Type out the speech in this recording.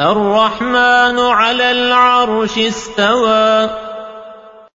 الرحمن على العرش استوى.